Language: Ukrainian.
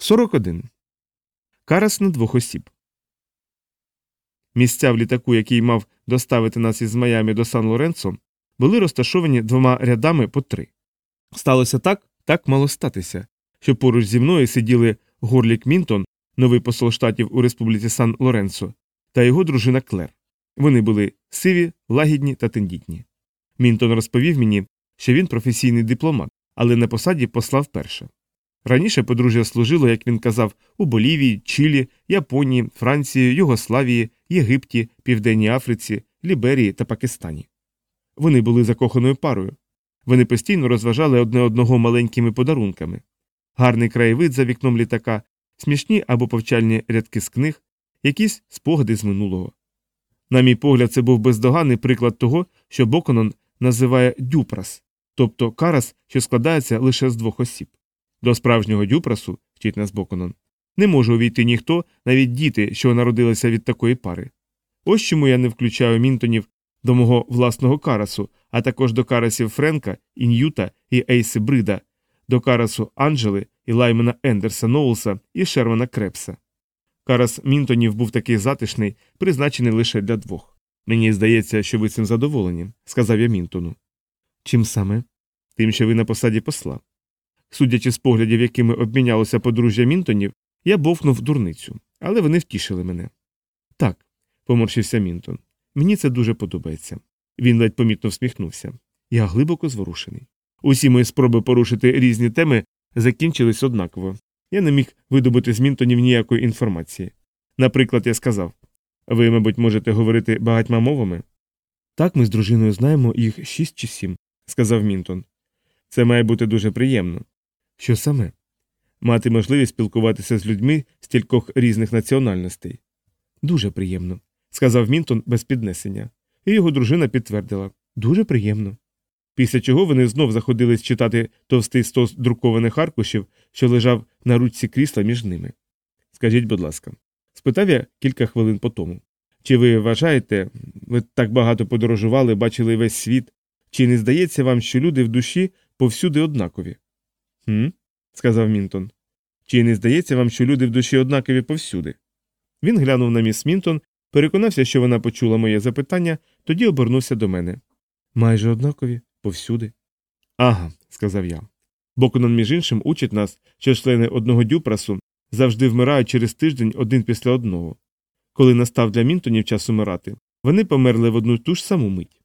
41. Карас на двох осіб. Місця в літаку, який мав доставити нас із Майами до Сан Лоренцо, були розташовані двома рядами по три. Сталося так, так мало статися, що поруч зі мною сиділи Горлік Мінтон, новий посол штатів у Республіці Сан Лоренцо, та його дружина Клер. Вони були сиві, лагідні та тендітні. Мінтон розповів мені, що він професійний дипломат, але на посаді посла вперше. Раніше подружжя служило, як він казав, у Болівії, Чилі, Японії, Франції, Югославії, Єгипті, Південній Африці, Ліберії та Пакистані. Вони були закоханою парою. Вони постійно розважали одне одного маленькими подарунками. Гарний краєвид за вікном літака, смішні або повчальні рядки з книг, якісь спогади з минулого. На мій погляд, це був бездоганний приклад того, що Боконон називає дюпрас, тобто карас, що складається лише з двох осіб. До справжнього дюпрасу, вчить нас Боконон, не може увійти ніхто, навіть діти, що народилися від такої пари. Ось чому я не включаю мінтонів до мого власного карасу, а також до карасів Френка, і Ньюта і Ейси Брида, до карасу Анджели і Лаймена Ендерса Ноулса і Шермана Крепса. Карас Мінтонів був такий затишний, призначений лише для двох. Мені здається, що ви цим задоволені, сказав я Мінтону. Чим саме? Тим, що ви на посаді посла. Судячи з поглядів, якими обмінялося подружжя Мінтонів, я бовкнув дурницю, але вони втішили мене. Так, поморщився Мінтон. Мені це дуже подобається. Він ледь помітно всміхнувся. Я глибоко зворушений. Усі мої спроби порушити різні теми закінчились однаково. Я не міг видобути з Мінтонів ніякої інформації. Наприклад, я сказав ви, мабуть, можете говорити багатьма мовами? Так, ми з дружиною знаємо їх шість чи сім, сказав Мінтон. Це має бути дуже приємно. Що саме? Мати можливість спілкуватися з людьми з кількох різних національностей. Дуже приємно, сказав Мінтон без піднесення, і його дружина підтвердила дуже приємно. Після чого вони знов заходились читати товстий стос друкованих аркушів, що лежав на ручці крісла між ними. Скажіть, будь ласка, спитав я кілька хвилин по тому. Чи ви вважаєте, ви так багато подорожували, бачили весь світ, чи не здається вам, що люди в душі повсюди однакові? «Хм?» – сказав Мінтон. Чи не здається вам, що люди в душі однакові повсюди? Він глянув на міс Мінтон, переконався, що вона почула моє запитання, тоді обернувся до мене. Майже однакові, повсюди. Ага, сказав я. Боконон, між іншим, учить нас, що члени одного дюпрасу завжди вмирають через тиждень один після одного. Коли настав для Мінтонів час умирати, вони померли в одну ту ж саму мить.